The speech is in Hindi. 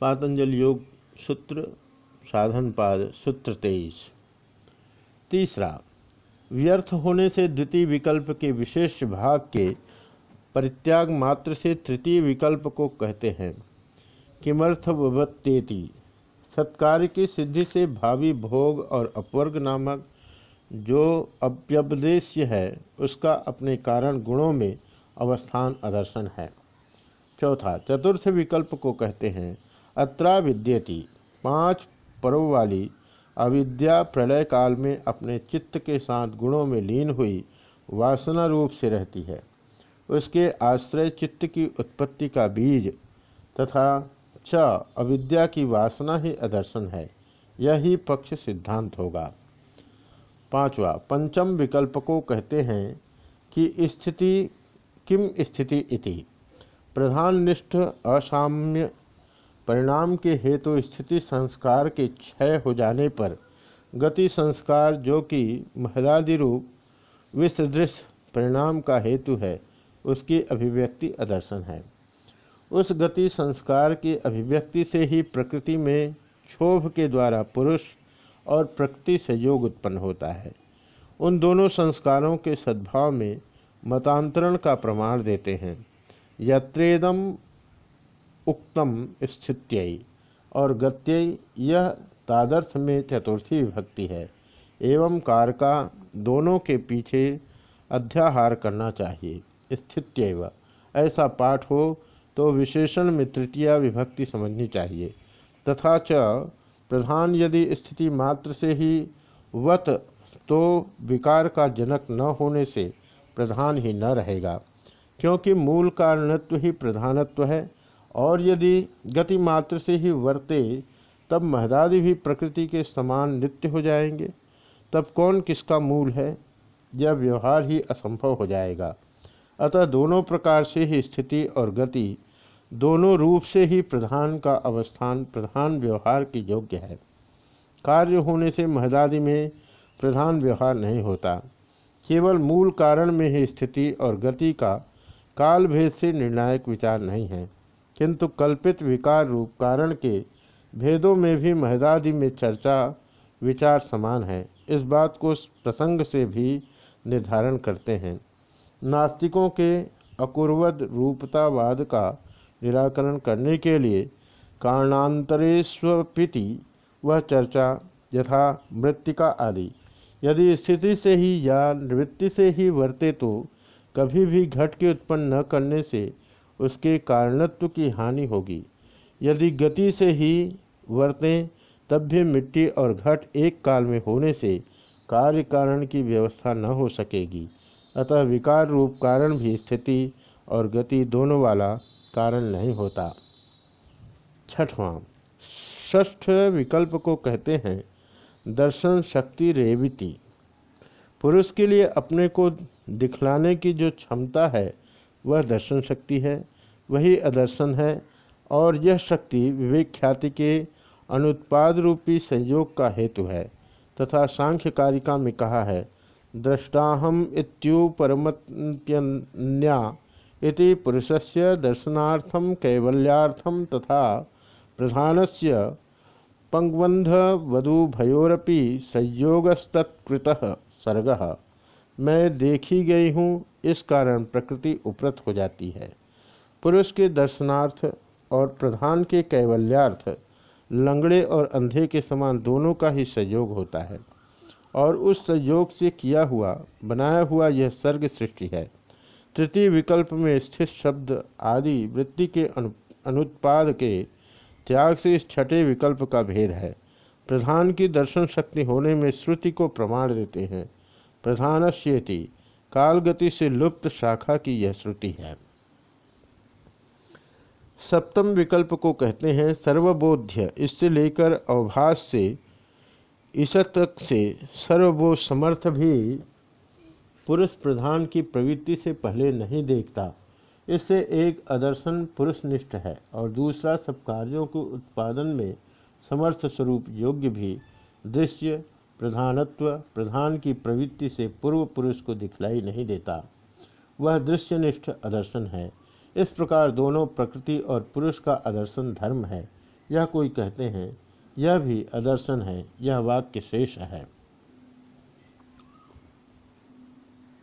पातंजल योग, सूत्र, साधन पाद, सूत्र तेईस। तीसरा, व्यर्थ होने से द्वितीय विकल्प के विशेष भाग के परित्याग मात्र से तृतीय विकल्प को कहते हैं। किमर्थवत्तेति सत्कार्य की सिद्धि से भावी भोग और अपवर्ग नामक जो अप्यपदेश्य है, उसका अपने कारण गुणों में अवस्थान आदर्शन है। चौथा, चतुर्थ विकल्प को कहते हैं अत्रा विद्यति। पाँच पर्व वाली अविद्या प्रलय काल में अपने चित्त के साथ गुणों में लीन हुई वासना रूप से रहती है। उसके आश्रय चित्त की उत्पत्ति का बीज तथा च अविद्या की वासना ही अदर्शन है। यही पक्ष सिद्धांत होगा। पांचवा, पंचम विकल्प को कहते हैं कि स्थिति किम स्थिति इति? प्रधान निष्ठ असाम्य परिणाम के हेतु स्थिति संस्कार के क्षय हो जाने पर गति संस्कार जो कि महदादि रूप, विसदृश परिणाम का हेतु है, उसकी अभिव्यक्ति अदर्शन है। उस गति संस्कार की अभिव्यक्ति से ही प्रकृति में क्षोभ के द्वारा पुरुष और प्रकृति से योग उत्पन्न होता है। उन दोनों संस्कारों के सद्भाव में मतांतरण का प्रमाण देते हैं। यत्रेदम उक्तम स्थित्य और गत्य यह तादर्थ में चतुर्थी विभक्ति है। एवं कारका, दोनों के पीछे अध्याहार करना चाहिए। स्थित्य ऐसा पाठ हो तो विशेषण में तृतीया विभक्ति समझनी चाहिए। तथा च, प्रधान यदि स्थिति मात्र से ही वत तो विकार का जनक न होने से प्रधान ही न रहेगा। क्योंकि मूल कारणत्व ही प्रधानत्व है और यदि गति मात्र से ही वर्ते, तब महदादि भी प्रकृति के समान नित्य हो जाएँगे। तब कौन किसका मूल है? यह व्यवहार ही असंभव हो जाएगा। अतः दोनों प्रकार से ही स्थिति और गति, दोनों रूप से ही प्रधान का अवस्थान, प्रधान व्यवहार के योग्य है। कार्य होने से महदादि में प्रधान व्यवहार नहीं होता। केवल मूल कारण में ही स्थिति और गति का काल भेद से निर्णायक विचार नहीं है। किंतु कल्पित विकार रूप कारण के भेदों में भी महदादि में चर्चा, विचार समान है। इस बात को प्रसंग से भी निर्धारण करते हैं। नास्तिकों के अकुर्वद रूपतावाद का निराकरण करने के लिए कारणांतरेस्वपिति वह चर्चा, यथा मृत्तिका आदि। यदि स्थिति से ही या निवृत्ति से ही वर्ते तो कभी भी घट के उत्पन्न न करने से उसके कारणत्व की हानि होगी। यदि गति से ही वर्तें, तब भी मिट्टी और घट एक काल में होने से कार्य कारण की व्यवस्था न हो सकेगी। अतः विकार रूप कारण भी स्थिति और गति दोनों वाला कारण नहीं होता। छठवां ष्ठ विकल्प को कहते हैं, दर्शन शक्ति रेविति। पुरुष के लिए अपने को दिखलाने की जो क्षमता है, वह दर्शन शक्ति है। वही अदर्शन है और यह शक्ति विवेक ख्याति के अनुत्पाद रूपी संयोग का हेतु है, तथा सांख्य कारिका में कहा है, दृष्टाहम इत्युपरमत्यन्या इति पुरुषस्य दर्शनार्थम कैवल्यार्थम तथा प्रधानस्य पंगबंधवधुभयोरपि संयोगस्तत्कृत सर्ग। मैं देखी गई हूँ, इस कारण प्रकृति उपरत हो जाती है। पुरुष के दर्शनार्थ और प्रधान के कैवल्यार्थ लंगड़े और अंधे के समान दोनों का ही संयोग होता है। और उस संयोग से किया हुआ, बनाया हुआ यह सर्ग सृष्टि है। तृतीय विकल्प में स्थित शब्द आदि वृत्ति के अनु, अनुत्पाद के त्याग से इस छठे विकल्प का भेद है। प्रधान की दर्शन शक्ति होने में श्रुति को प्रमाण देते हैं। प्रधान श्येति कालगति से लुप्त शाखा की यह श्रुति है। सप्तम विकल्प को कहते हैं सर्वबोध्य। इससे लेकर अवभाष से ईशत तक से सर्वबोध समर्थ भी पुरुष प्रधान की प्रवृत्ति से पहले नहीं देखता। इससे एक आदर्शन पुरुषनिष्ठ है और दूसरा सब कार्यों को उत्पादन में समर्थ स्वरूप योग्य भी। दृश्य, प्रधानत्व, प्रधान की प्रवृत्ति से पूर्व पुरुष को दिखलाई नहीं देता। वह दृश्यनिष्ठ आदर्शन है। इस प्रकार दोनों प्रकृति और पुरुष का आदर्शन धर्म है। यह कोई कहते हैं, यह भी आदर्शन है, यह वाक्य शेष है।